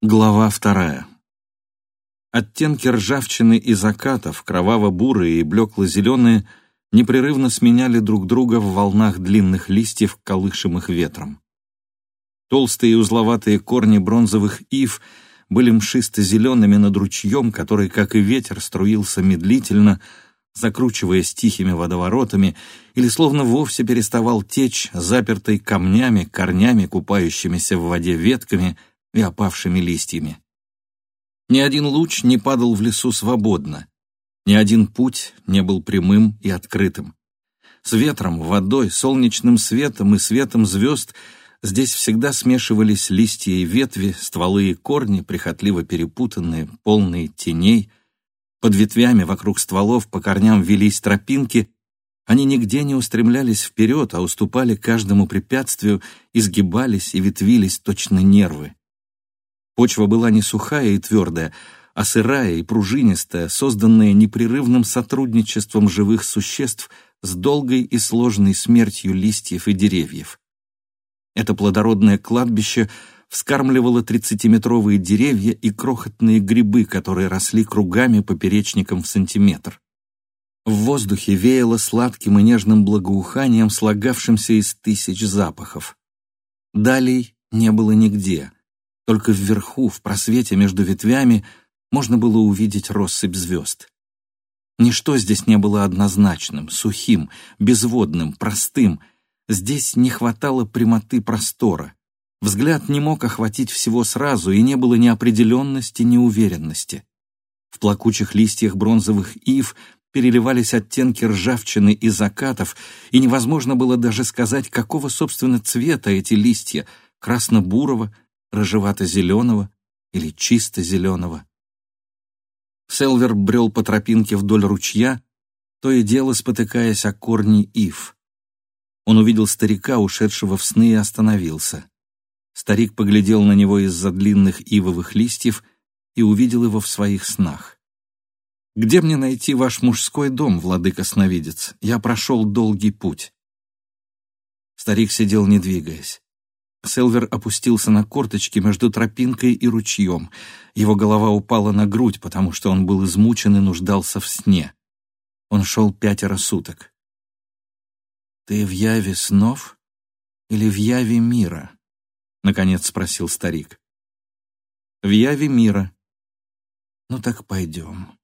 Глава вторая. Оттенки ржавчины и закатов, кроваво-бурые и блекло-зеленые, непрерывно сменяли друг друга в волнах длинных листьев, колышемых ветром. Толстые и узловатые корни бронзовых ив были мшисто-зелеными над ручьем, который, как и ветер, струился медлительно, закручиваясь тихими водоворотами, или словно вовсе переставал течь, запертой камнями, корнями, купающимися в воде ветками — и опавшими листьями. Ни один луч не падал в лесу свободно, ни один путь не был прямым и открытым. С ветром, водой, солнечным светом и светом звезд здесь всегда смешивались листья и ветви, стволы и корни, прихотливо перепутанные, полные теней. Под ветвями вокруг стволов по корням велись тропинки, они нигде не устремлялись вперед, а уступали каждому препятствию, изгибались и ветвились точно нервы. Почва была не сухая и твердая, а сырая и пружинистая, созданная непрерывным сотрудничеством живых существ с долгой и сложной смертью листьев и деревьев. Это плодородное кладбище вскармливало тридцатиметровые деревья и крохотные грибы, которые росли кругами поперечником в сантиметр. В воздухе веяло сладким и нежным благоуханием, слагавшимся из тысяч запахов. Далей не было нигде — только вверху, в просвете между ветвями, можно было увидеть россыпь звезд. Ничто здесь не было однозначным, сухим, безводным, простым. Здесь не хватало прямоты простора. Взгляд не мог охватить всего сразу, и не было ни определенности, ни уверенности. В плакучих листьях бронзовых ив переливались оттенки ржавчины и закатов, и невозможно было даже сказать, какого, собственно, цвета эти листья — красно-бурого, рыжевато-зеленого или чисто зеленого. Селвер брел по тропинке вдоль ручья, то и дело спотыкаясь о корни ив. Он увидел старика, ушедшего в сны, и остановился. Старик поглядел на него из-за длинных ивовых листьев и увидел его в своих снах. «Где мне найти ваш мужской дом, владыка-сновидец? Я прошел долгий путь». Старик сидел, не двигаясь. Селвер опустился на корточки между тропинкой и ручьем. Его голова упала на грудь, потому что он был измучен и нуждался в сне. Он шел пятеро суток. «Ты в яве снов или в яве мира?» — наконец спросил старик. «В яве мира». «Ну так пойдем».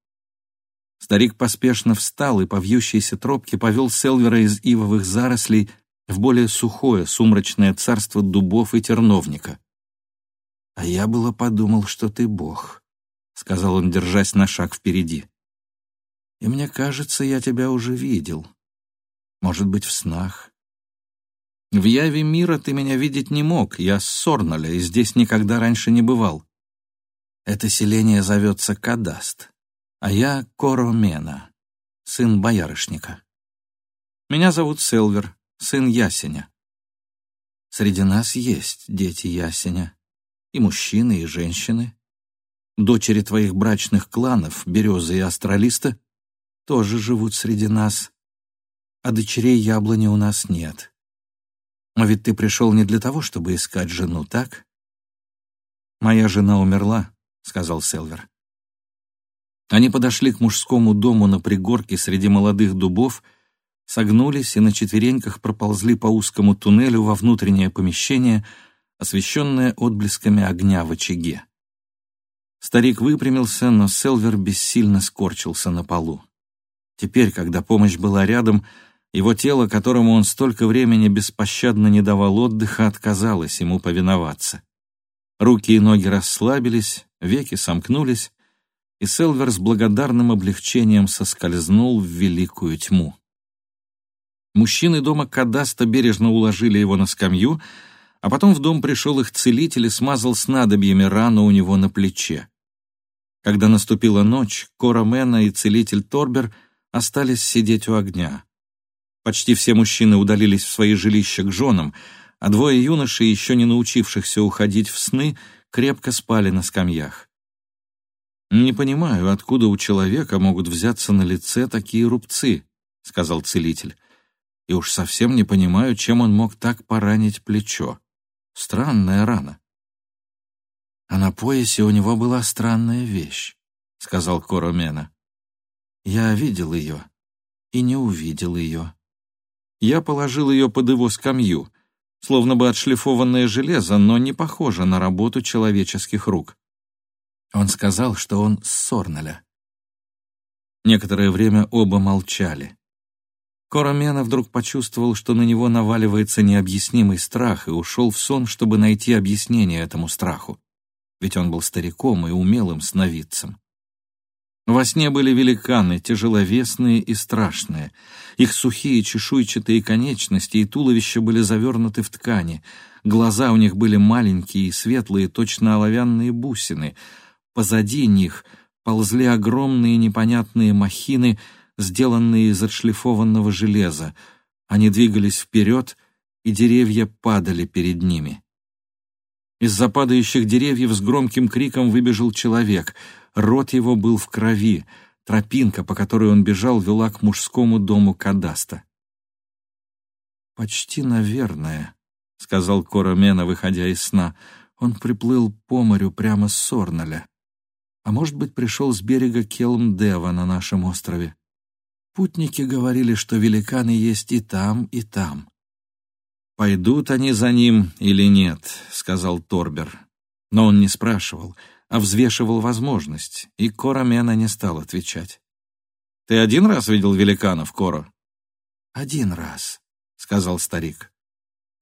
Старик поспешно встал и по вьющейся тропке повел Селвера из ивовых зарослей в более сухое, сумрачное царство дубов и терновника. «А я было подумал, что ты бог», — сказал он, держась на шаг впереди. «И мне кажется, я тебя уже видел. Может быть, в снах. В яве мира ты меня видеть не мог, я с Сорналя и здесь никогда раньше не бывал. Это селение зовется Кадаст, а я Коромена, сын боярышника. Меня зовут Селвер, сын Ясеня. Среди нас есть дети Ясеня, и мужчины, и женщины. Дочери твоих брачных кланов, Березы и Астралиста, тоже живут среди нас, а дочерей яблони у нас нет. Но ведь ты пришел не для того, чтобы искать жену, так? Моя жена умерла, — сказал Селвер. Они подошли к мужскому дому на пригорке среди молодых дубов согнулись и на четвереньках проползли по узкому туннелю во внутреннее помещение, освещенное отблесками огня в очаге. Старик выпрямился, но Селвер бессильно скорчился на полу. Теперь, когда помощь была рядом, его тело, которому он столько времени беспощадно не давал отдыха, отказалось ему повиноваться. Руки и ноги расслабились, веки сомкнулись, и Селвер с благодарным облегчением соскользнул в великую тьму. Мужчины дома Кадаста бережно уложили его на скамью, а потом в дом пришел их целитель и смазал снадобьями рану у него на плече. Когда наступила ночь, Кора Мэна и целитель Торбер остались сидеть у огня. Почти все мужчины удалились в свои жилища к женам, а двое юношей, еще не научившихся уходить в сны, крепко спали на скамьях. «Не понимаю, откуда у человека могут взяться на лице такие рубцы», — сказал целитель и уж совсем не понимаю, чем он мог так поранить плечо. Странная рана. «А на поясе у него была странная вещь», — сказал Коромена. «Я видел ее и не увидел ее. Я положил ее под его скамью, словно бы отшлифованное железо, но не похоже на работу человеческих рук. Он сказал, что он с Сорнеля. Некоторое время оба молчали. Коромена вдруг почувствовал, что на него наваливается необъяснимый страх, и ушел в сон, чтобы найти объяснение этому страху. Ведь он был стариком и умелым сновидцем. Во сне были великаны, тяжеловесные и страшные. Их сухие чешуйчатые конечности и туловища были завернуты в ткани. Глаза у них были маленькие и светлые, точно оловянные бусины. Позади них ползли огромные непонятные махины, сделанные из отшлифованного железа. Они двигались вперед, и деревья падали перед ними. Из-за падающих деревьев с громким криком выбежал человек. Рот его был в крови. Тропинка, по которой он бежал, вела к мужскому дому Кадаста. «Почти, наверное», — сказал Коромена, выходя из сна. «Он приплыл по морю прямо с Сорналя. А может быть, пришел с берега Келмдева на нашем острове. Путники говорили, что великаны есть и там, и там. «Пойдут они за ним или нет», — сказал Торбер. Но он не спрашивал, а взвешивал возможность, и Коромена не стал отвечать. «Ты один раз видел великанов, Коро?» «Один раз», — сказал старик.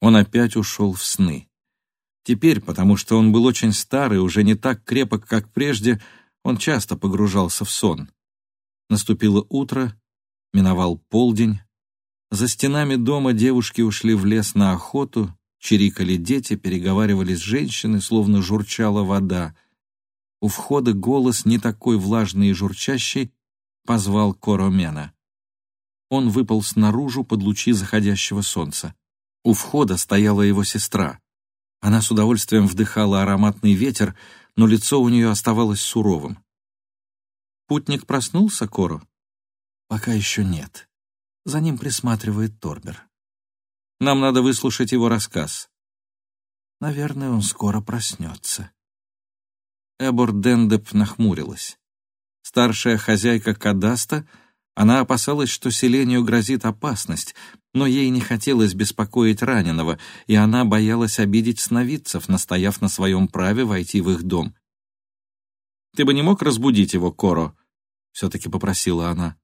Он опять ушел в сны. Теперь, потому что он был очень старый, уже не так крепок, как прежде, он часто погружался в сон. Наступило утро, миновал полдень, за стенами дома девушки ушли в лес на охоту, чирикали дети, переговаривались женщины, словно журчала вода. У входа голос, не такой влажный и журчащий, позвал Коромена. Он выпал снаружи под лучи заходящего солнца. У входа стояла его сестра. Она с удовольствием вдыхала ароматный ветер, но лицо у нее оставалось суровым. «Путник проснулся, Коро?» «Пока еще нет», за ним присматривает Торбер. Нам надо выслушать его рассказ. Наверное, он скоро проснется. Эбор Дендеп нахмурилась. Старшая хозяйка Кадаста, она опасалась, что селению грозит опасность, но ей не хотелось беспокоить раненого, и она боялась обидеть сновидцев, настояв на своем праве войти в их дом. «Ты бы не мог разбудить его, Коро?» — все-таки попросила она.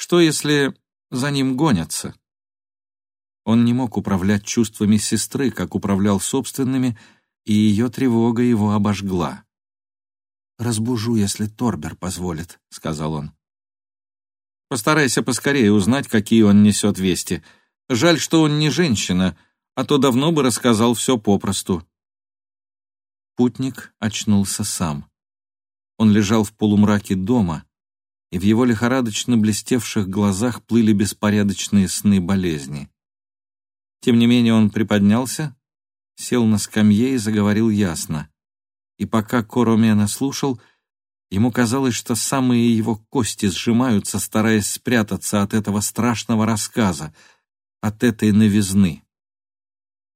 «Что, если за ним гонятся. Он не мог управлять чувствами сестры, как управлял собственными, и ее тревога его обожгла. «Разбужу, если Торбер позволит», — сказал он. «Постарайся поскорее узнать, какие он несет вести. Жаль, что он не женщина, а то давно бы рассказал все попросту». Путник очнулся сам. Он лежал в полумраке дома, и в его лихорадочно блестевших глазах плыли беспорядочные сны болезни. Тем не менее он приподнялся, сел на скамье и заговорил ясно. И пока Коромена слушал, ему казалось, что самые его кости сжимаются, стараясь спрятаться от этого страшного рассказа, от этой новизны.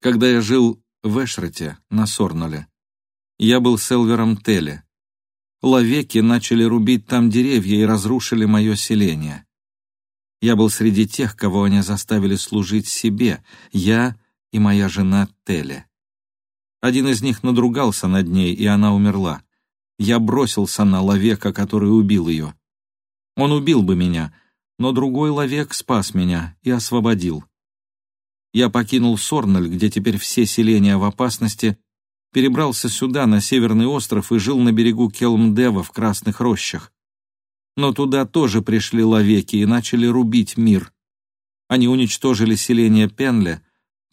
Когда я жил в Эшрете на Сорноле, я был с Элвером Теле, ловеки начали рубить там деревья и разрушили мое селение. Я был среди тех, кого они заставили служить себе, я и моя жена Теле. Один из них надругался над ней, и она умерла. Я бросился на ловека, который убил ее. Он убил бы меня, но другой ловек спас меня и освободил. Я покинул Сорнель, где теперь все селения в опасности, перебрался сюда, на Северный остров, и жил на берегу Келмдева в Красных рощах. Но туда тоже пришли ловеки и начали рубить мир. Они уничтожили селение Пенля,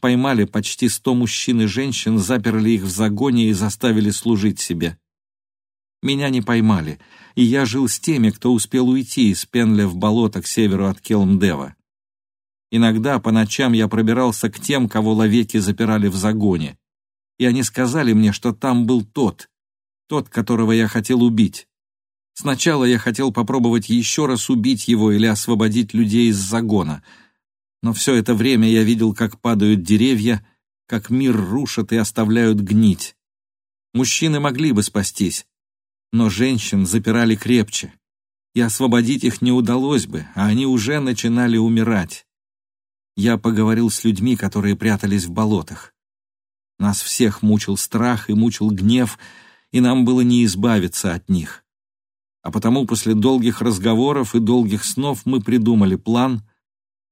поймали почти сто мужчин и женщин, заперли их в загоне и заставили служить себе. Меня не поймали, и я жил с теми, кто успел уйти из Пенля в болото к северу от Келмдева. Иногда по ночам я пробирался к тем, кого ловеки запирали в загоне и они сказали мне, что там был тот, тот, которого я хотел убить. Сначала я хотел попробовать еще раз убить его или освободить людей из загона, но все это время я видел, как падают деревья, как мир рушат и оставляют гнить. Мужчины могли бы спастись, но женщин запирали крепче, и освободить их не удалось бы, а они уже начинали умирать. Я поговорил с людьми, которые прятались в болотах. Нас всех мучил страх и мучил гнев, и нам было не избавиться от них. А потому после долгих разговоров и долгих снов мы придумали план,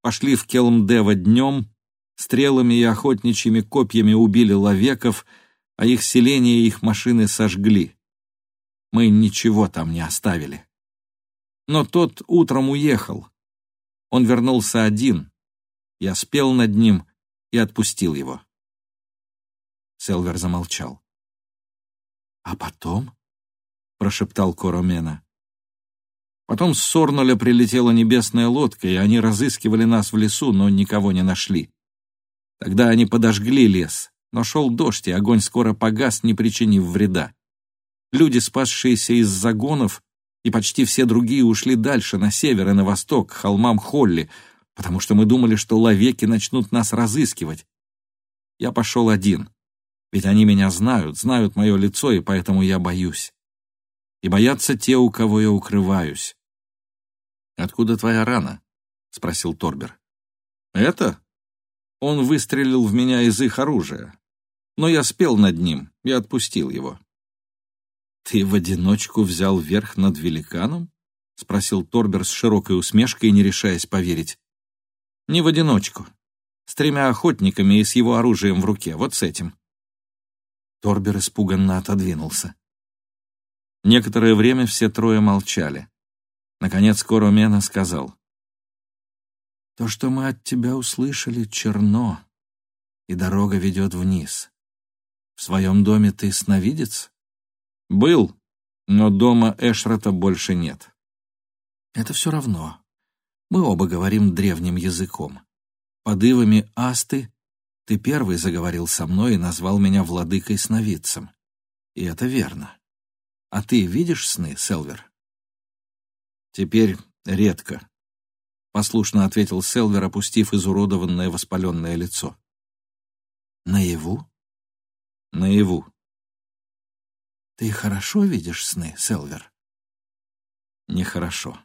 пошли в Келмдева днем, стрелами и охотничьими копьями убили ловеков, а их селение и их машины сожгли. Мы ничего там не оставили. Но тот утром уехал. Он вернулся один. Я спел над ним и отпустил его. Селвер замолчал. «А потом?» — прошептал Коромена. Потом с Сорнуля прилетела небесная лодка, и они разыскивали нас в лесу, но никого не нашли. Тогда они подожгли лес, но шел дождь, и огонь скоро погас, не причинив вреда. Люди, спасшиеся из загонов, и почти все другие ушли дальше, на север и на восток, к холмам Холли, потому что мы думали, что ловеки начнут нас разыскивать. Я пошел один, ведь они меня знают, знают мое лицо, и поэтому я боюсь. И боятся те, у кого я укрываюсь. «Откуда твоя рана?» — спросил Торбер. «Это?» Он выстрелил в меня из их оружия. Но я спел над ним и отпустил его. «Ты в одиночку взял верх над великаном?» — спросил Торбер с широкой усмешкой, не решаясь поверить. «Не в одиночку. С тремя охотниками и с его оружием в руке, вот с этим». Торбер испуганно отодвинулся. Некоторое время все трое молчали. Наконец Коромена сказал. «То, что мы от тебя услышали, черно, и дорога ведет вниз. В своем доме ты сновидец?» «Был, но дома Эшрата больше нет». «Это все равно. Мы оба говорим древним языком. Под ивами Асты ты первый заговорил со мной и назвал меня владыкой-сновидцем. И это верно. А ты видишь сны, Селвер?» «Теперь редко», — послушно ответил Селвер, опустив изуродованное воспаленное лицо. «Наяву?» «Наяву». «Ты хорошо видишь сны, Селвер?» «Нехорошо».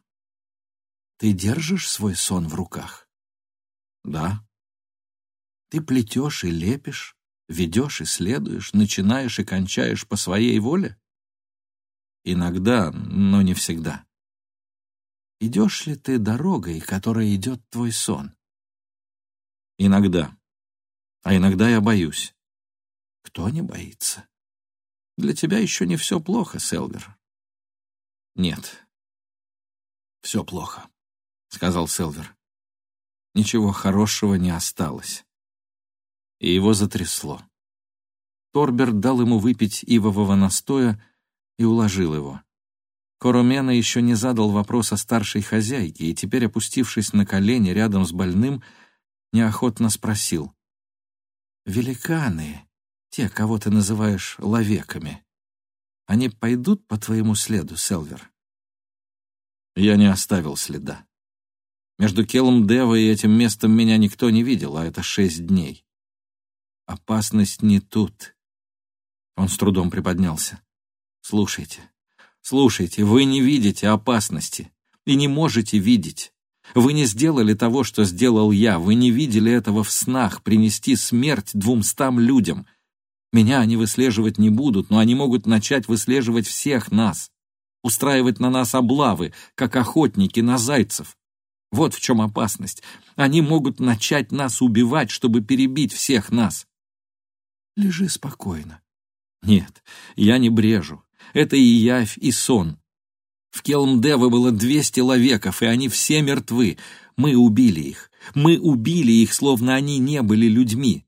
«Ты держишь свой сон в руках?» «Да». «Ты плетешь и лепишь, ведешь и следуешь, начинаешь и кончаешь по своей воле?» «Иногда, но не всегда». Идешь ли ты дорогой, которой идет твой сон? Иногда. А иногда я боюсь. Кто не боится? Для тебя еще не все плохо, Селвер. Нет. Все плохо, сказал Селвер. Ничего хорошего не осталось. И его затрясло. Торбер дал ему выпить ивового настоя и уложил его. Коромена еще не задал вопрос о старшей хозяйке и теперь, опустившись на колени рядом с больным, неохотно спросил. «Великаны, те, кого ты называешь ловеками, они пойдут по твоему следу, Селвер?» Я не оставил следа. Между Келом Дева и этим местом меня никто не видел, а это шесть дней. Опасность не тут. Он с трудом приподнялся. Слушайте, Слушайте, вы не видите опасности и не можете видеть. Вы не сделали того, что сделал я. Вы не видели этого в снах, принести смерть двумстам людям. Меня они выслеживать не будут, но они могут начать выслеживать всех нас, устраивать на нас облавы, как охотники на зайцев. Вот в чем опасность. Они могут начать нас убивать, чтобы перебить всех нас. Лежи спокойно. Нет, я не брежу. Это и явь, и сон. В Келмдеве было двести ловеков, и они все мертвы. Мы убили их. Мы убили их, словно они не были людьми.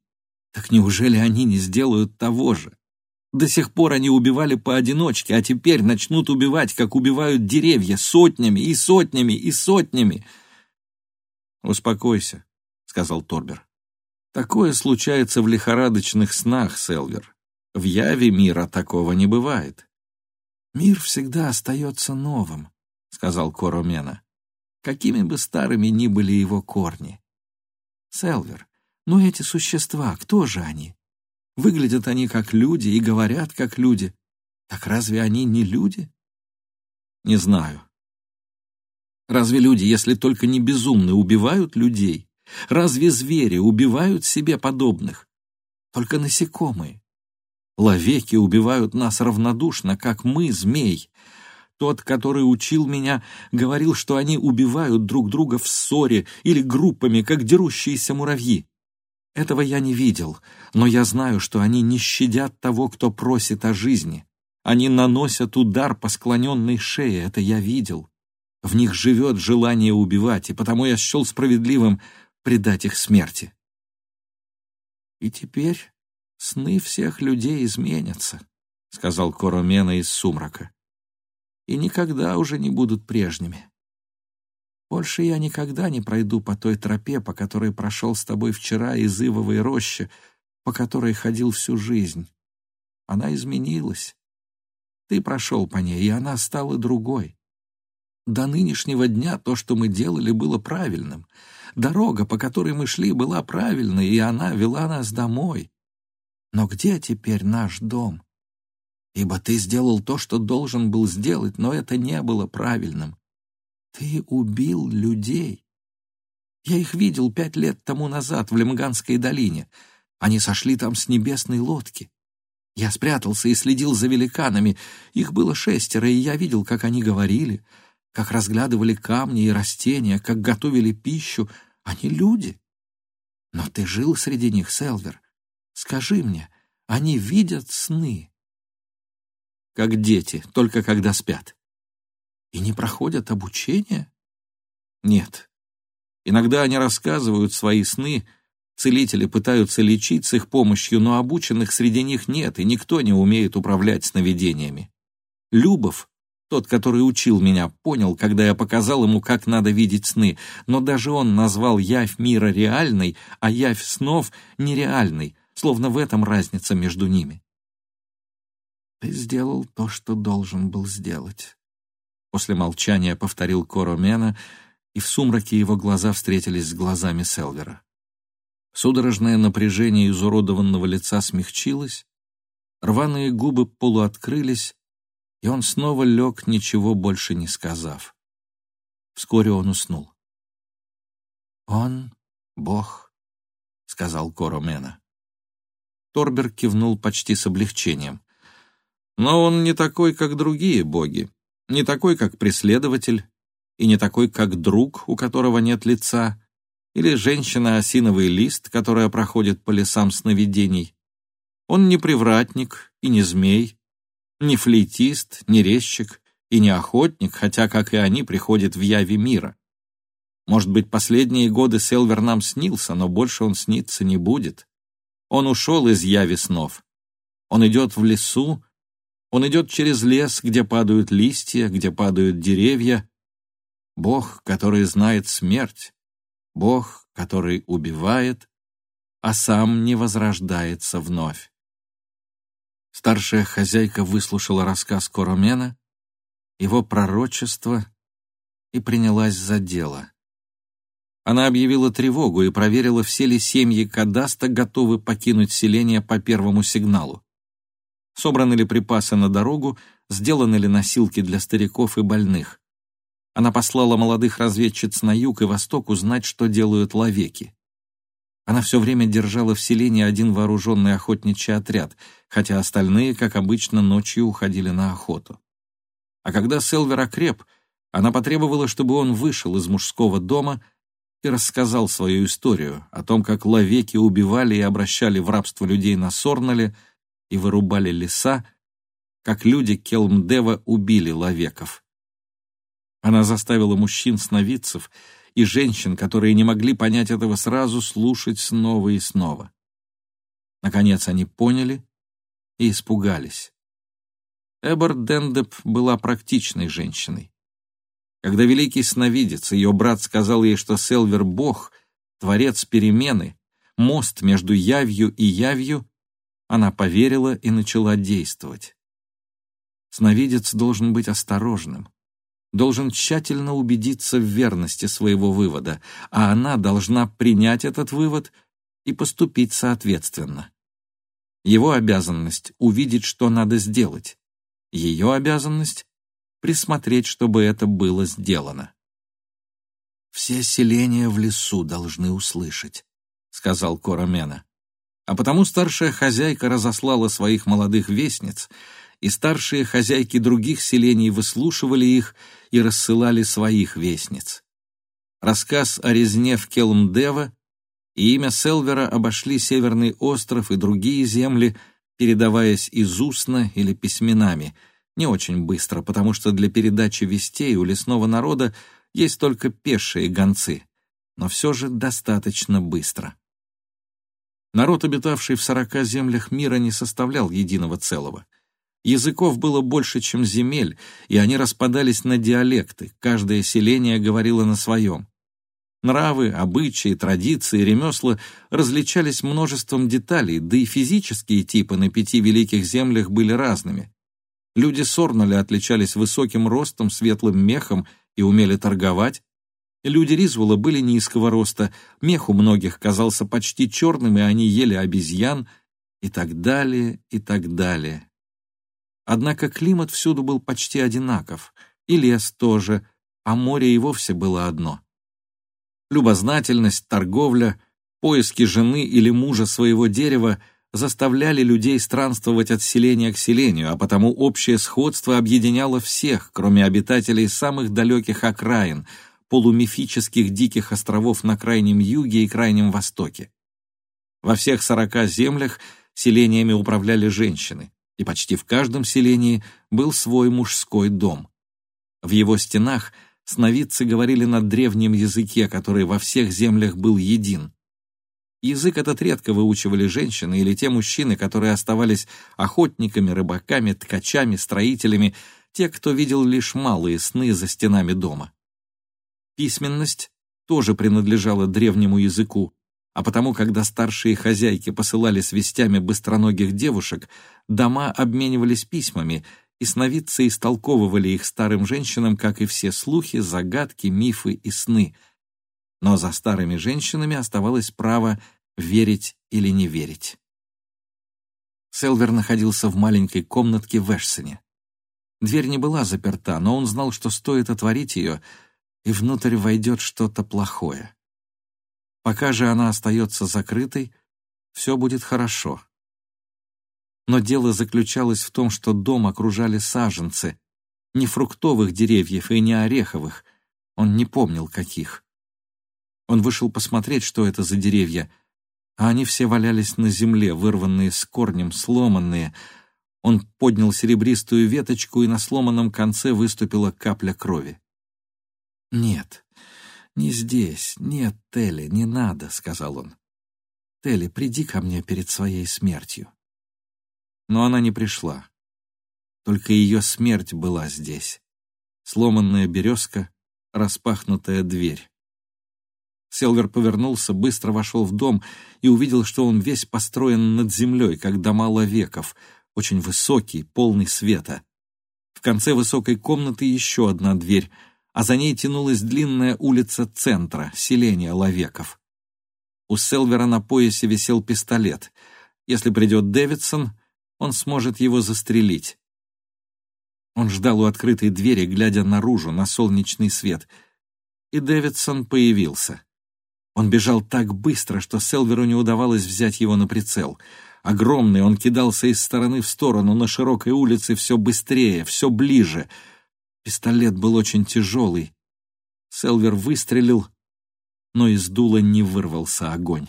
Так неужели они не сделают того же? До сих пор они убивали поодиночке, а теперь начнут убивать, как убивают деревья, сотнями и сотнями и сотнями. «Успокойся», — сказал Торбер. «Такое случается в лихорадочных снах, Селвер. В яве мира такого не бывает. «Мир всегда остается новым», — сказал Коромена, «какими бы старыми ни были его корни». «Селвер, ну эти существа, кто же они? Выглядят они как люди и говорят как люди. Так разве они не люди? Не знаю. Разве люди, если только не безумны, убивают людей? Разве звери убивают себе подобных? Только насекомые. Ловеки убивают нас равнодушно, как мы, змей. Тот, который учил меня, говорил, что они убивают друг друга в ссоре или группами, как дерущиеся муравьи. Этого я не видел, но я знаю, что они не щадят того, кто просит о жизни. Они наносят удар по склоненной шее, это я видел. В них живет желание убивать, и потому я счел справедливым предать их смерти. И теперь сны всех людей изменятся, — сказал Коромена из сумрака, — и никогда уже не будут прежними. Больше я никогда не пройду по той тропе, по которой прошел с тобой вчера из Ивовой рощи, по которой ходил всю жизнь. Она изменилась. Ты прошел по ней, и она стала другой. До нынешнего дня то, что мы делали, было правильным. Дорога, по которой мы шли, была правильной, и она вела нас домой. Но где теперь наш дом? Ибо ты сделал то, что должен был сделать, но это не было правильным. Ты убил людей. Я их видел пять лет тому назад в Лемганской долине. Они сошли там с небесной лодки. Я спрятался и следил за великанами. Их было шестеро, и я видел, как они говорили, как разглядывали камни и растения, как готовили пищу. Они люди. Но ты жил среди них, Селвер. Скажи мне, они видят сны? Как дети, только когда спят. И не проходят обучение? Нет. Иногда они рассказывают свои сны, Целители пытаются лечить с их помощью, но обученных среди них нет, и никто не умеет управлять сновидениями. Любов, тот, который учил меня, понял, когда я показал ему, как надо видеть сны, но даже он назвал явь мира реальной, а явь снов нереальной, словно в этом разница между ними. «Ты сделал то, что должен был сделать», — после молчания повторил Коромена, и в сумраке его глаза встретились с глазами Селвера. Судорожное напряжение изуродованного лица смягчилось, рваные губы полуоткрылись, и он снова лег, ничего больше не сказав. Вскоре он уснул. «Он — Бог», — сказал Коромена. Торбер кивнул почти с облегчением. «Но он не такой, как другие боги, не такой, как преследователь, и не такой, как друг, у которого нет лица, или женщина-осиновый лист, которая проходит по лесам сновидений. Он не привратник и не змей, не флейтист, не резчик и не охотник, хотя, как и они, приходит в яви мира. Может быть, последние годы Селвер нам снился, но больше он сниться не будет. Он ушел из яви снов. Он идет в лесу, он идет через лес, где падают листья, где падают деревья. Бог, который знает смерть, Бог, который убивает, а сам не возрождается вновь. Старшая хозяйка выслушала рассказ Коромена, его пророчество и принялась за дело. Она объявила тревогу и проверила, все ли семьи Кадаста готовы покинуть селение по первому сигналу. Собраны ли припасы на дорогу, сделаны ли носилки для стариков и больных. Она послала молодых разведчиц на юг и восток узнать, что делают ловеки. Она все время держала в селении один вооруженный охотничий отряд, хотя остальные, как обычно, ночью уходили на охоту. А когда Селвер окреп, она потребовала, чтобы он вышел из мужского дома и рассказал свою историю о том, как ловеки убивали и обращали в рабство людей на Сорнале и вырубали леса, как люди Келмдева убили ловеков. Она заставила мужчин-сновидцев и женщин, которые не могли понять этого сразу, слушать снова и снова. Наконец они поняли и испугались. Эбер Дендеп была практичной женщиной. Когда великий сновидец, ее брат, сказал ей, что Селвер — бог, творец перемены, мост между явью и явью, она поверила и начала действовать. Сновидец должен быть осторожным должен тщательно убедиться в верности своего вывода, а она должна принять этот вывод и поступить соответственно. Его обязанность — увидеть, что надо сделать. Ее обязанность — присмотреть, чтобы это было сделано. «Все селения в лесу должны услышать», — сказал Коромена. А потому старшая хозяйка разослала своих молодых вестниц, и старшие хозяйки других селений выслушивали их и рассылали своих вестниц. Рассказ о резне в Келмдева и имя Селвера обошли Северный остров и другие земли, передаваясь из устно или письменами, не очень быстро, потому что для передачи вестей у лесного народа есть только пешие гонцы, но все же достаточно быстро. Народ, обитавший в сорока землях мира, не составлял единого целого. Языков было больше, чем земель, и они распадались на диалекты, каждое селение говорило на своем. Нравы, обычаи, традиции, ремесла различались множеством деталей, да и физические типы на пяти великих землях были разными. Люди Сорналя отличались высоким ростом, светлым мехом и умели торговать. Люди Ризвула были низкого роста, мех у многих казался почти черным, и они ели обезьян, и так далее, и так далее. Однако климат всюду был почти одинаков, и лес тоже, а море и вовсе было одно. Любознательность, торговля, поиски жены или мужа своего дерева заставляли людей странствовать от селения к селению, а потому общее сходство объединяло всех, кроме обитателей самых далеких окраин, полумифических диких островов на Крайнем Юге и Крайнем Востоке. Во всех сорока землях селениями управляли женщины, и почти в каждом селении был свой мужской дом. В его стенах – сновидцы говорили на древнем языке, который во всех землях был един. Язык этот редко выучивали женщины или те мужчины, которые оставались охотниками, рыбаками, ткачами, строителями, те, кто видел лишь малые сны за стенами дома. Письменность тоже принадлежала древнему языку, а потому, когда старшие хозяйки посылали с вестями быстроногих девушек, дома обменивались письмами — и сновидцы истолковывали их старым женщинам, как и все слухи, загадки, мифы и сны. Но за старыми женщинами оставалось право верить или не верить. Селвер находился в маленькой комнатке в Эшсене. Дверь не была заперта, но он знал, что стоит отворить ее, и внутрь войдет что-то плохое. Пока же она остается закрытой, все будет хорошо. Но дело заключалось в том, что дом окружали саженцы, не фруктовых деревьев и не ореховых, он не помнил каких. Он вышел посмотреть, что это за деревья, а они все валялись на земле, вырванные с корнем, сломанные. Он поднял серебристую веточку, и на сломанном конце выступила капля крови. «Нет, не здесь, нет, Телли, не надо», — сказал он. «Телли, приди ко мне перед своей смертью». Но она не пришла. Только ее смерть была здесь. Сломанная березка, распахнутая дверь. Селвер повернулся, быстро вошел в дом и увидел, что он весь построен над землей, как дома ловеков, очень высокий, полный света. В конце высокой комнаты еще одна дверь, а за ней тянулась длинная улица центра, селения ловеков. У Селвера на поясе висел пистолет. Если придет Дэвидсон, он сможет его застрелить. Он ждал у открытой двери, глядя наружу, на солнечный свет. И Дэвидсон появился. Он бежал так быстро, что Селверу не удавалось взять его на прицел. Огромный, он кидался из стороны в сторону, на широкой улице все быстрее, все ближе. Пистолет был очень тяжелый. Селвер выстрелил, но из дула не вырвался огонь.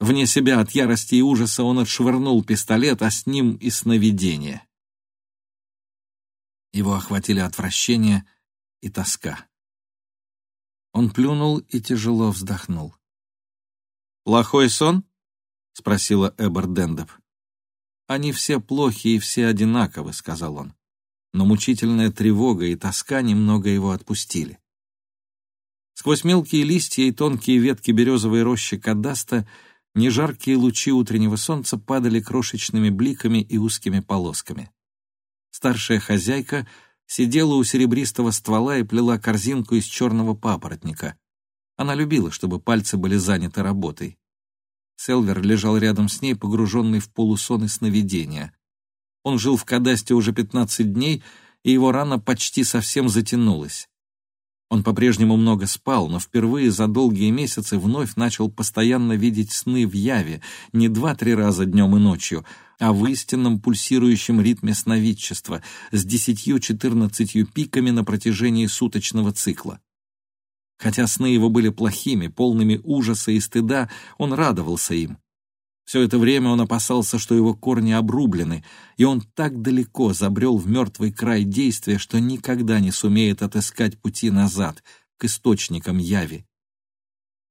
Вне себя от ярости и ужаса он отшвырнул пистолет, а с ним и сновидение. Его охватили отвращение и тоска. Он плюнул и тяжело вздохнул. «Плохой сон?» — спросила Эбер Дендеп. «Они все плохи и все одинаковы», — сказал он. Но мучительная тревога и тоска немного его отпустили. Сквозь мелкие листья и тонкие ветки березовой рощи Кадаста Нежаркие лучи утреннего солнца падали крошечными бликами и узкими полосками. Старшая хозяйка сидела у серебристого ствола и плела корзинку из черного папоротника. Она любила, чтобы пальцы были заняты работой. Селвер лежал рядом с ней, погруженный в полусон и сновидения. Он жил в Кадасте уже 15 дней, и его рана почти совсем затянулась. Он по-прежнему много спал, но впервые за долгие месяцы вновь начал постоянно видеть сны в яве, не два-три раза днем и ночью, а в истинном пульсирующем ритме сновидчества с десятью-четырнадцатью пиками на протяжении суточного цикла. Хотя сны его были плохими, полными ужаса и стыда, он радовался им. Все это время он опасался, что его корни обрублены, и он так далеко забрел в мертвый край действия, что никогда не сумеет отыскать пути назад, к источникам яви.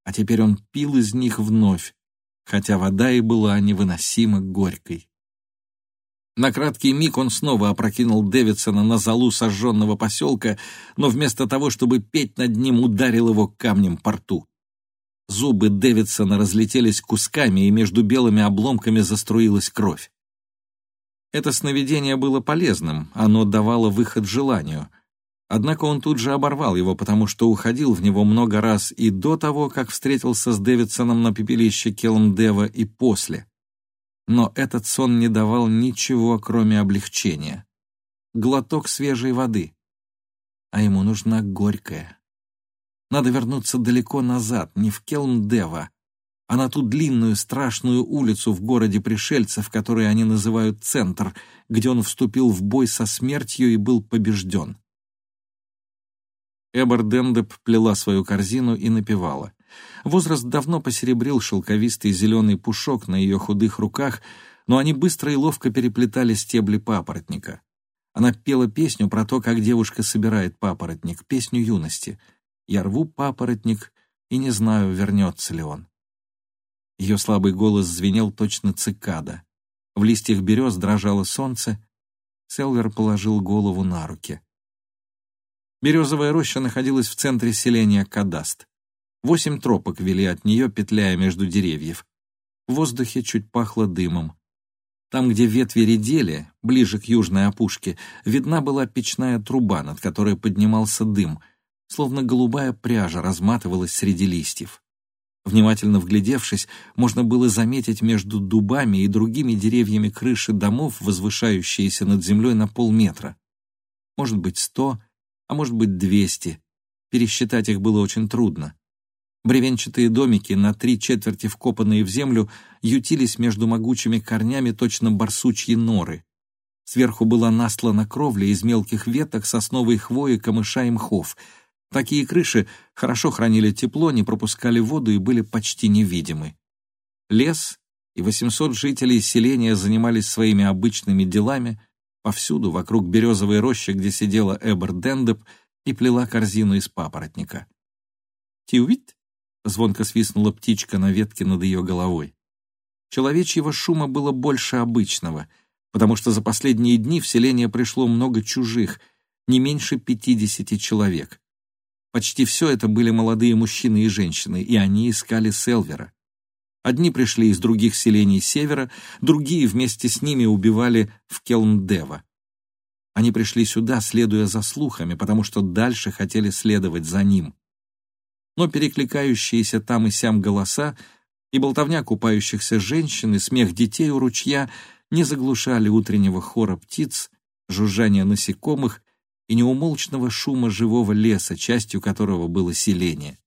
А теперь он пил из них вновь, хотя вода и была невыносимо горькой. На краткий миг он снова опрокинул Дэвидсона на залу сожженного поселка, но вместо того, чтобы петь над ним, ударил его камнем по рту. Зубы Дэвидсона разлетелись кусками, и между белыми обломками заструилась кровь. Это сновидение было полезным, оно давало выход желанию. Однако он тут же оборвал его, потому что уходил в него много раз и до того, как встретился с Дэвидсоном на пепелище Келмдева, и после но этот сон не давал ничего, кроме облегчения. Глоток свежей воды. А ему нужна горькая. Надо вернуться далеко назад, не в Келмдева, а на ту длинную страшную улицу в городе пришельцев, которую они называют Центр, где он вступил в бой со смертью и был побежден. Эбер Дендеп плела свою корзину и напевала. Возраст давно посеребрил шелковистый зеленый пушок на ее худых руках, но они быстро и ловко переплетали стебли папоротника. Она пела песню про то, как девушка собирает папоротник, песню юности. «Я рву папоротник и не знаю, вернется ли он». Ее слабый голос звенел точно цикада. В листьях берез дрожало солнце. Селвер положил голову на руки. Березовая роща находилась в центре селения Кадаст. Восемь тропок вели от нее, петляя между деревьев. В воздухе чуть пахло дымом. Там, где ветви редели, ближе к южной опушке, видна была печная труба, над которой поднимался дым, словно голубая пряжа разматывалась среди листьев. Внимательно вглядевшись, можно было заметить между дубами и другими деревьями крыши домов, возвышающиеся над землей на полметра. Может быть, сто, а может быть, двести. Пересчитать их было очень трудно. Бревенчатые домики, на три четверти вкопанные в землю, ютились между могучими корнями точно барсучьи норы. Сверху была наслана кровля из мелких веток, сосновой хвои, камыша и мхов. Такие крыши хорошо хранили тепло, не пропускали воду и были почти невидимы. Лес и 800 жителей селения занимались своими обычными делами, повсюду вокруг березовой рощи, где сидела Эбер Дендеп и плела корзину из папоротника. «Тиуит?» Звонко свистнула птичка на ветке над ее головой. Человечьего шума было больше обычного, потому что за последние дни в селение пришло много чужих, не меньше пятидесяти человек. Почти все это были молодые мужчины и женщины, и они искали Селвера. Одни пришли из других селений севера, другие вместе с ними убивали в Келмдева. Они пришли сюда, следуя за слухами, потому что дальше хотели следовать за ним но перекликающиеся там и сям голоса и болтовня купающихся женщин и смех детей у ручья не заглушали утреннего хора птиц, жужжания насекомых и неумолчного шума живого леса, частью которого было селение.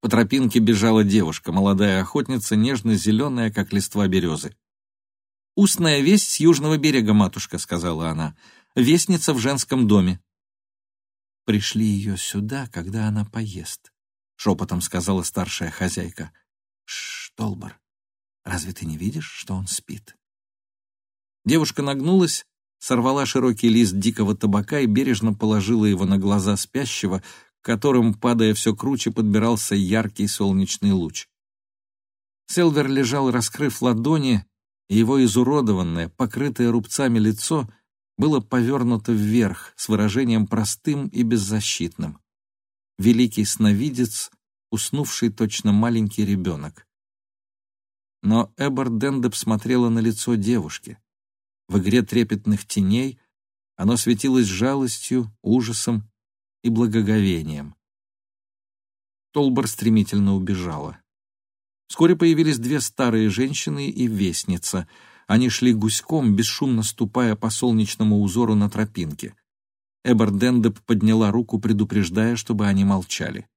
По тропинке бежала девушка, молодая охотница, нежно-зеленая, как листва березы. «Устная весть с южного берега, матушка», — сказала она. «Вестница в женском доме пришли ее сюда, когда она поест», — шепотом сказала старшая хозяйка. «Штолбар, разве ты не видишь, что он спит?» Девушка нагнулась, сорвала широкий лист дикого табака и бережно положила его на глаза спящего, которым, падая все круче, подбирался яркий солнечный луч. Селвер лежал, раскрыв ладони, и его изуродованное, покрытое рубцами лицо — было повернуто вверх с выражением простым и беззащитным. Великий сновидец, уснувший точно маленький ребенок. Но Эбер Дендеп смотрела на лицо девушки. В игре трепетных теней оно светилось жалостью, ужасом и благоговением. Толбар стремительно убежала. Вскоре появились две старые женщины и вестница. Они шли гуськом, бесшумно ступая по солнечному узору на тропинке. Эбердендеп подняла руку, предупреждая, чтобы они молчали.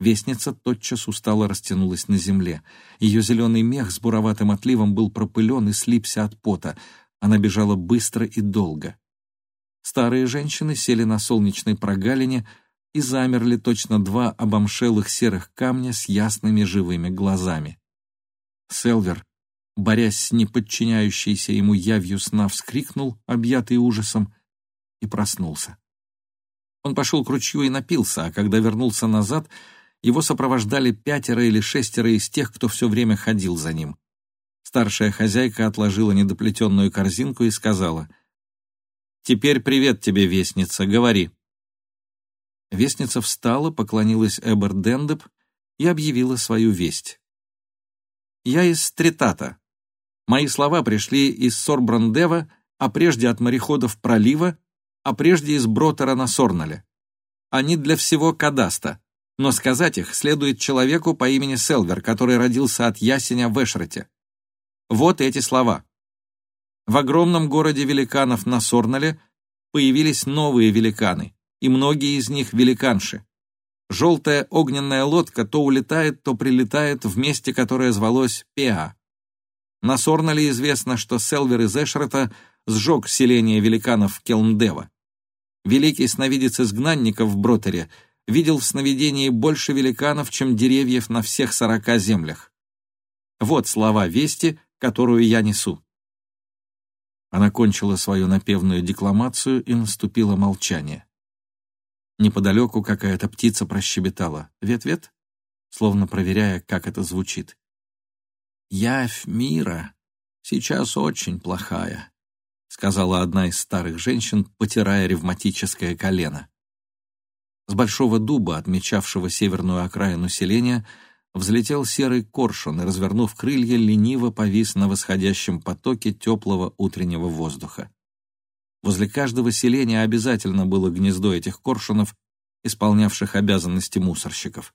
Вестница тотчас устало растянулась на земле. Ее зеленый мех с буроватым отливом был пропылен и слипся от пота. Она бежала быстро и долго. Старые женщины сели на солнечной прогалине и замерли точно два обомшелых серых камня с ясными живыми глазами. Селвер, борясь с неподчиняющейся ему явью сна, вскрикнул, объятый ужасом, и проснулся. Он пошел к ручью и напился, а когда вернулся назад — его сопровождали пятеро или шестеро из тех, кто все время ходил за ним. Старшая хозяйка отложила недоплетенную корзинку и сказала, «Теперь привет тебе, вестница, говори». Вестница встала, поклонилась Эбер Дендеп и объявила свою весть. «Я из Стритата. Мои слова пришли из Сорбрандева, а прежде от мореходов пролива, а прежде из Бротера на Сорнале. Они для всего кадаста но сказать их следует человеку по имени Селвер, который родился от ясеня в Эшрете. Вот эти слова. В огромном городе великанов на Сорнале появились новые великаны, и многие из них великанши. Желтая огненная лодка то улетает, то прилетает в месте, которое звалось Пеа. На Сорнале известно, что Селвер из Эшрета сжег селение великанов Келндева. Великий сновидец изгнанников в Бротере — видел в сновидении больше великанов, чем деревьев на всех сорока землях. Вот слова вести, которую я несу. Она кончила свою напевную декламацию, и наступило молчание. Неподалеку какая-то птица прощебетала. «Вет-вет?» словно проверяя, как это звучит. «Явь мира сейчас очень плохая», сказала одна из старых женщин, потирая ревматическое колено. С большого дуба, отмечавшего северную окраину селения, взлетел серый коршун и, развернув крылья, лениво повис на восходящем потоке теплого утреннего воздуха. Возле каждого селения обязательно было гнездо этих коршунов, исполнявших обязанности мусорщиков.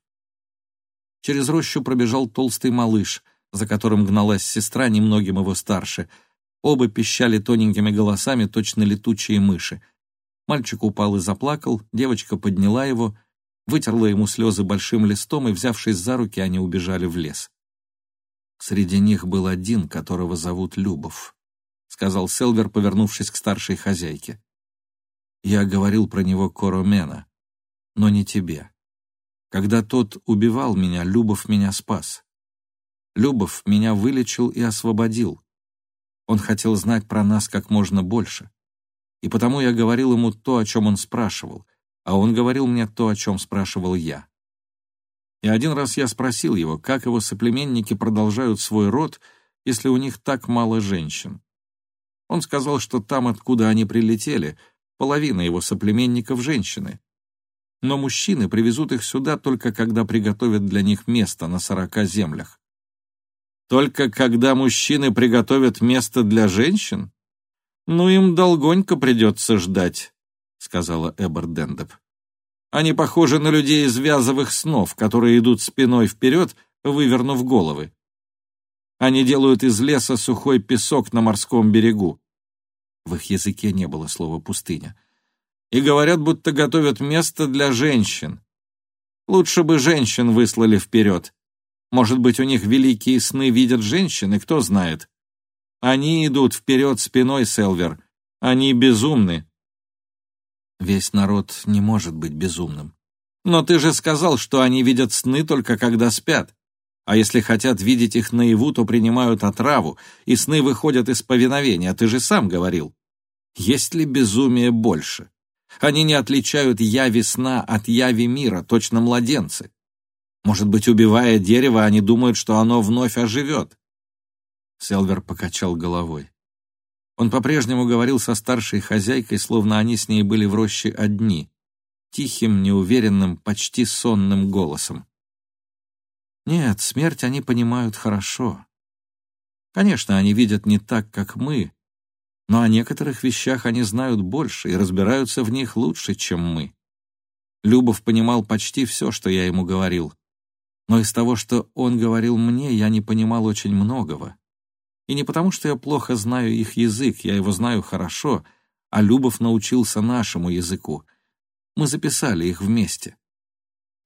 Через рощу пробежал толстый малыш, за которым гналась сестра немногим его старше. Оба пищали тоненькими голосами, точно летучие мыши — Мальчик упал и заплакал, девочка подняла его, вытерла ему слезы большим листом, и, взявшись за руки, они убежали в лес. Среди них был один, которого зовут Любов, сказал Селвер, повернувшись к старшей хозяйке. Я говорил про него Коромена, но не тебе. Когда тот убивал меня, Любов меня спас. Любов меня вылечил и освободил. Он хотел знать про нас как можно больше и потому я говорил ему то, о чем он спрашивал, а он говорил мне то, о чем спрашивал я. И один раз я спросил его, как его соплеменники продолжают свой род, если у них так мало женщин. Он сказал, что там, откуда они прилетели, половина его соплеменников — женщины. Но мужчины привезут их сюда только когда приготовят для них место на сорока землях. Только когда мужчины приготовят место для женщин? «Ну, им долгонько придется ждать», — сказала Эбер Дендеп. «Они похожи на людей из вязовых снов, которые идут спиной вперед, вывернув головы. Они делают из леса сухой песок на морском берегу». В их языке не было слова «пустыня». «И говорят, будто готовят место для женщин. Лучше бы женщин выслали вперед. Может быть, у них великие сны видят женщины, кто знает». Они идут вперед спиной, Селвер. Они безумны. Весь народ не может быть безумным. Но ты же сказал, что они видят сны только когда спят. А если хотят видеть их наяву, то принимают отраву, и сны выходят из повиновения, ты же сам говорил. Есть ли безумие больше? Они не отличают яви сна от яви мира, точно младенцы. Может быть, убивая дерево, они думают, что оно вновь оживет. Селвер покачал головой. Он по-прежнему говорил со старшей хозяйкой, словно они с ней были в роще одни, тихим, неуверенным, почти сонным голосом. Нет, смерть они понимают хорошо. Конечно, они видят не так, как мы, но о некоторых вещах они знают больше и разбираются в них лучше, чем мы. Любов понимал почти все, что я ему говорил. Но из того, что он говорил мне, я не понимал очень многого. И не потому, что я плохо знаю их язык, я его знаю хорошо, а Любов научился нашему языку. Мы записали их вместе.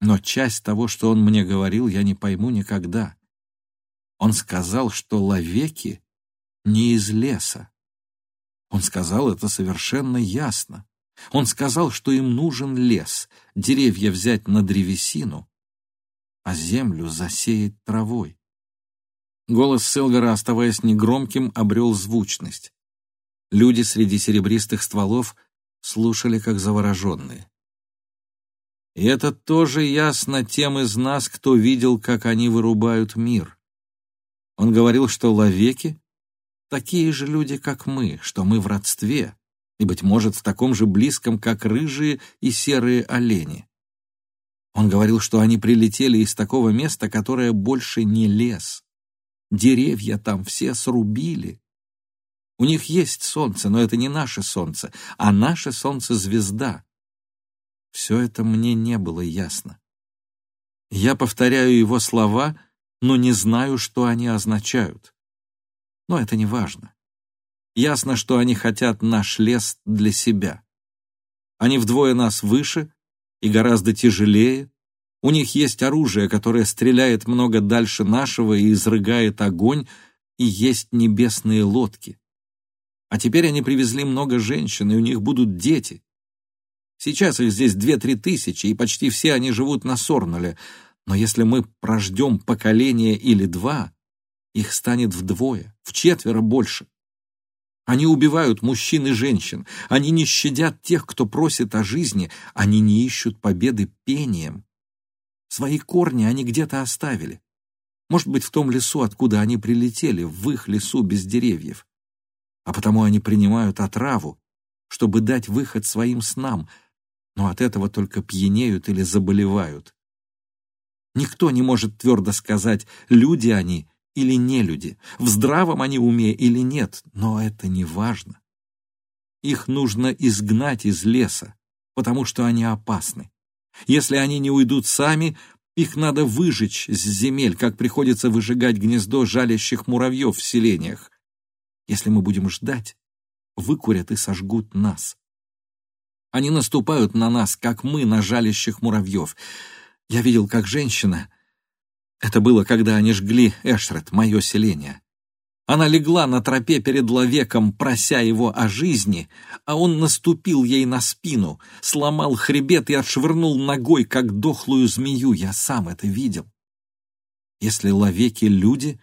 Но часть того, что он мне говорил, я не пойму никогда. Он сказал, что ловеки не из леса. Он сказал это совершенно ясно. Он сказал, что им нужен лес, деревья взять на древесину, а землю засеять травой. Голос Селгера, оставаясь негромким, обрел звучность. Люди среди серебристых стволов слушали как завороженные. И это тоже ясно тем из нас, кто видел, как они вырубают мир. Он говорил, что ловеки — такие же люди, как мы, что мы в родстве, и, быть может, в таком же близком, как рыжие и серые олени. Он говорил, что они прилетели из такого места, которое больше не лес. Деревья там все срубили. У них есть солнце, но это не наше солнце, а наше солнце — звезда. Все это мне не было ясно. Я повторяю его слова, но не знаю, что они означают. Но это не важно. Ясно, что они хотят наш лес для себя. Они вдвое нас выше и гораздо тяжелее. У них есть оружие, которое стреляет много дальше нашего и изрыгает огонь, и есть небесные лодки. А теперь они привезли много женщин, и у них будут дети. Сейчас их здесь две-три тысячи, и почти все они живут на Сорноле. Но если мы прождем поколение или два, их станет вдвое, в четверо больше. Они убивают мужчин и женщин. Они не щадят тех, кто просит о жизни. Они не ищут победы пением. Свои корни они где-то оставили. Может быть, в том лесу, откуда они прилетели, в их лесу без деревьев. А потому они принимают отраву, чтобы дать выход своим снам, но от этого только пьянеют или заболевают. Никто не может твердо сказать, люди они или не люди, в здравом они уме или нет, но это не важно. Их нужно изгнать из леса, потому что они опасны. Если они не уйдут сами, их надо выжечь с земель, как приходится выжигать гнездо жалящих муравьев в селениях. Если мы будем ждать, выкурят и сожгут нас. Они наступают на нас, как мы на жалящих муравьев. Я видел, как женщина это было, когда они жгли Эшрет, мое селение. Она легла на тропе перед ловеком, прося его о жизни, а он наступил ей на спину, сломал хребет и отшвырнул ногой, как дохлую змею. Я сам это видел. Если ловеки люди,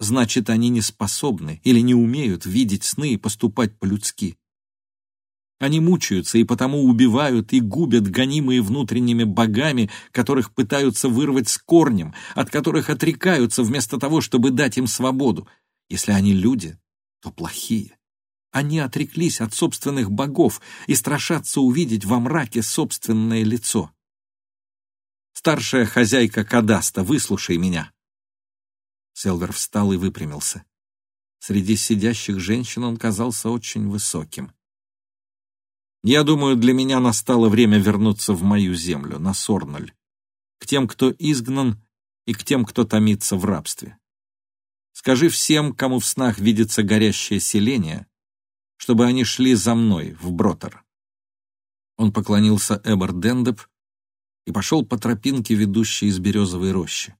значит, они не способны или не умеют видеть сны и поступать по-людски. Они мучаются и потому убивают и губят гонимые внутренними богами, которых пытаются вырвать с корнем, от которых отрекаются вместо того, чтобы дать им свободу. Если они люди, то плохие. Они отреклись от собственных богов и страшатся увидеть во мраке собственное лицо. «Старшая хозяйка Кадаста, выслушай меня!» Селвер встал и выпрямился. Среди сидящих женщин он казался очень высоким. Я думаю, для меня настало время вернуться в мою землю, на Сорноль, к тем, кто изгнан, и к тем, кто томится в рабстве. Скажи всем, кому в снах видится горящее селение, чтобы они шли за мной в Бротер. Он поклонился Эбер Дендеп и пошел по тропинке, ведущей из березовой рощи.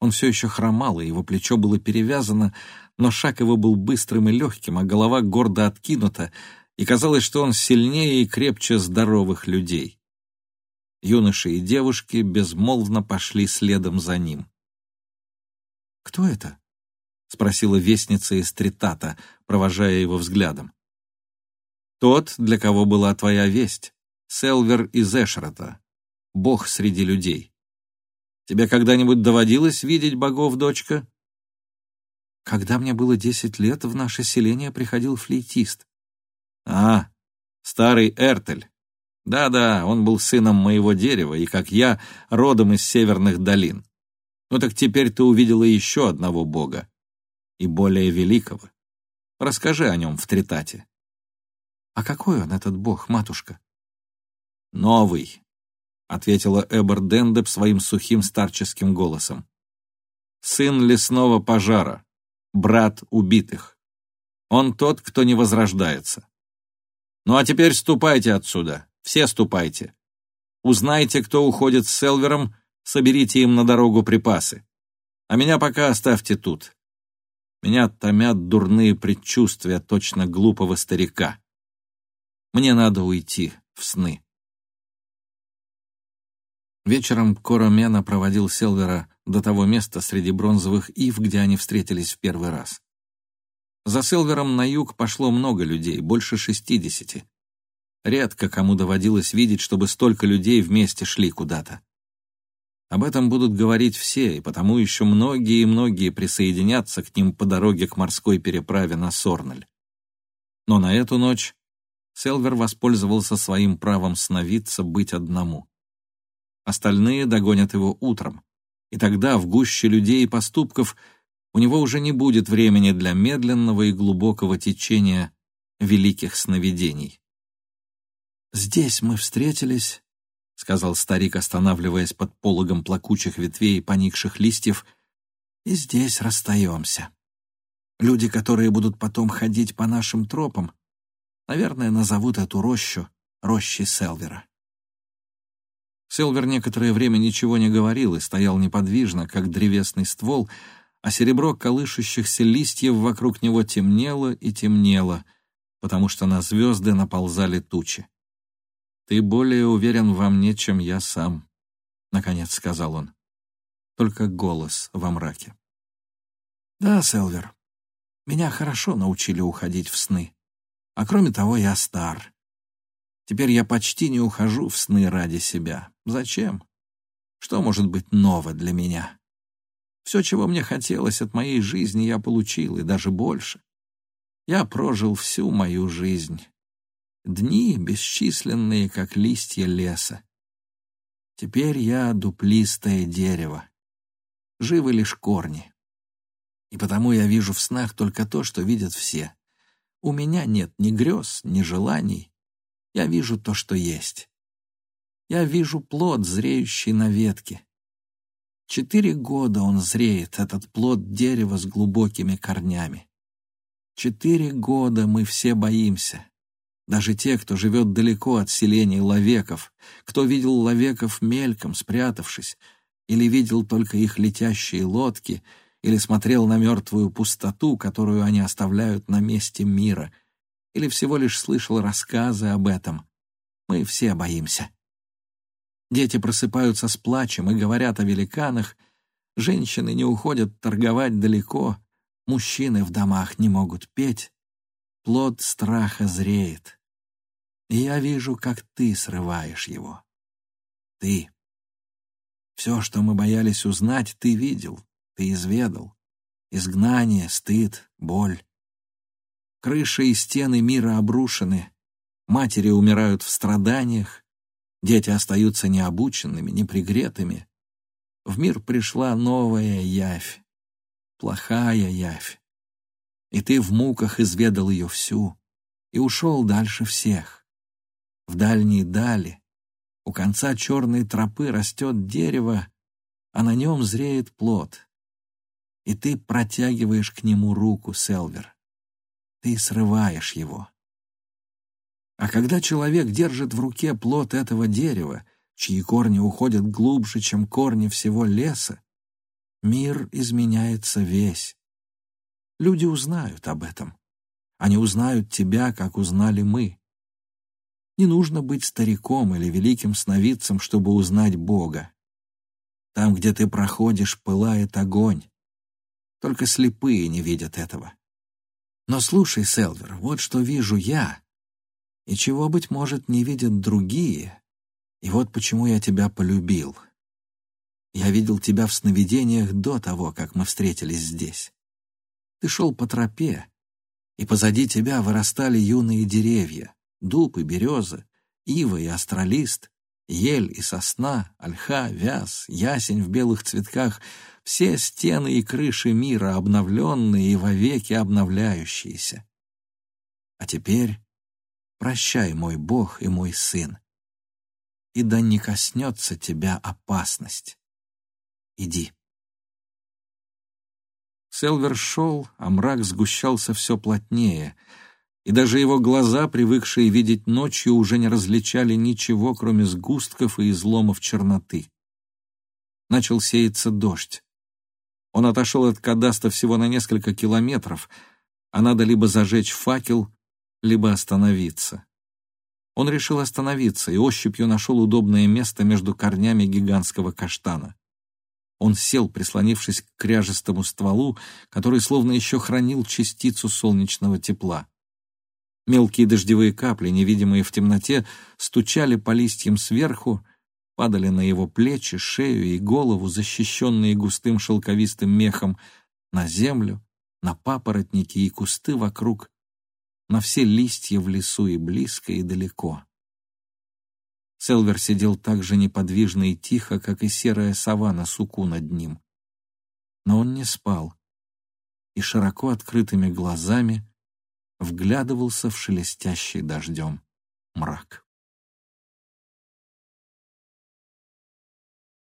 Он все еще хромал, и его плечо было перевязано, но шаг его был быстрым и легким, а голова гордо откинута, и казалось, что он сильнее и крепче здоровых людей. Юноши и девушки безмолвно пошли следом за ним. «Кто это?» — спросила вестница из Тритата, провожая его взглядом. «Тот, для кого была твоя весть, Селвер из Эшрата, бог среди людей. Тебе когда-нибудь доводилось видеть богов, дочка?» «Когда мне было десять лет, в наше селение приходил флейтист. А, старый Эртель. Да-да, он был сыном моего дерева, и, как я, родом из северных долин. Ну так теперь ты увидела еще одного бога, и более великого. Расскажи о нем в Тритате. А какой он, этот бог, матушка? Новый. ответила Эбер Дендеп своим сухим старческим голосом. «Сын лесного пожара, брат убитых. Он тот, кто не возрождается. Ну а теперь ступайте отсюда, все ступайте. Узнайте, кто уходит с Селвером, соберите им на дорогу припасы. А меня пока оставьте тут. Меня томят дурные предчувствия точно глупого старика. Мне надо уйти в сны. Вечером Коромена проводил Селвера до того места среди бронзовых ив, где они встретились в первый раз. За Селвером на юг пошло много людей, больше шестидесяти. Редко кому доводилось видеть, чтобы столько людей вместе шли куда-то. Об этом будут говорить все, и потому еще многие и многие присоединятся к ним по дороге к морской переправе на Сорнель. Но на эту ночь Селвер воспользовался своим правом сновидца быть одному. Остальные догонят его утром, и тогда в гуще людей и поступков у него уже не будет времени для медленного и глубокого течения великих сновидений. «Здесь мы встретились», — сказал старик, останавливаясь под пологом плакучих ветвей и поникших листьев, «и здесь расстаемся. Люди, которые будут потом ходить по нашим тропам, наверное, назовут эту рощу рощей Селвера». Селвер некоторое время ничего не говорил и стоял неподвижно, как древесный ствол, а серебро колышущихся листьев вокруг него темнело и темнело, потому что на звезды наползали тучи. «Ты более уверен во мне, чем я сам», — наконец сказал он. Только голос во мраке. «Да, Селвер, меня хорошо научили уходить в сны. А кроме того, я стар. Теперь я почти не ухожу в сны ради себя. Зачем? Что может быть ново для меня? Все, чего мне хотелось от моей жизни, я получил, и даже больше. Я прожил всю мою жизнь. Дни бесчисленные, как листья леса. Теперь я дуплистое дерево. Живы лишь корни. И потому я вижу в снах только то, что видят все. У меня нет ни грез, ни желаний, я вижу то, что есть. Я вижу плод, зреющий на ветке. Четыре года он зреет, этот плод дерева с глубокими корнями. Четыре года мы все боимся. Даже те, кто живет далеко от селений ловеков, кто видел ловеков мельком, спрятавшись, или видел только их летящие лодки, или смотрел на мертвую пустоту, которую они оставляют на месте мира, или всего лишь слышал рассказы об этом. Мы все боимся. Дети просыпаются с плачем и говорят о великанах, женщины не уходят торговать далеко, мужчины в домах не могут петь, плод страха зреет. И я вижу, как ты срываешь его. Ты. Все, что мы боялись узнать, ты видел, ты изведал. Изгнание, стыд, боль. Крыши и стены мира обрушены, матери умирают в страданиях, дети остаются необученными, непригретыми. В мир пришла новая явь, плохая явь. И ты в муках изведал ее всю и ушел дальше всех. В дальние дали, у конца черной тропы растет дерево, а на нем зреет плод. И ты протягиваешь к нему руку, Селвер ты срываешь его. А когда человек держит в руке плод этого дерева, чьи корни уходят глубже, чем корни всего леса, мир изменяется весь. Люди узнают об этом. Они узнают тебя, как узнали мы. Не нужно быть стариком или великим сновидцем, чтобы узнать Бога. Там, где ты проходишь, пылает огонь. Только слепые не видят этого. Но слушай, Селвер, вот что вижу я, и чего, быть может, не видят другие, и вот почему я тебя полюбил. Я видел тебя в сновидениях до того, как мы встретились здесь. Ты шел по тропе, и позади тебя вырастали юные деревья, дуб и береза, ива и астролист, ель и сосна, ольха, вяз, ясень в белых цветках — все стены и крыши мира обновленные и вовеки обновляющиеся. А теперь прощай, мой Бог и мой Сын. и да не коснется тебя опасность. Иди. Селвер шел, а мрак сгущался все плотнее, и даже его глаза, привыкшие видеть ночью, уже не различали ничего, кроме сгустков и изломов черноты. Начал сеяться дождь. Он отошел от Кадаста всего на несколько километров, а надо либо зажечь факел, либо остановиться. Он решил остановиться и ощупью нашел удобное место между корнями гигантского каштана. Он сел, прислонившись к кряжестому стволу, который словно еще хранил частицу солнечного тепла. Мелкие дождевые капли, невидимые в темноте, стучали по листьям сверху, падали на его плечи, шею и голову, защищенные густым шелковистым мехом, на землю, на папоротники и кусты вокруг, на все листья в лесу и близко, и далеко. Селвер сидел так же неподвижно и тихо, как и серая сова на суку над ним. Но он не спал и широко открытыми глазами вглядывался в шелестящий дождем мрак.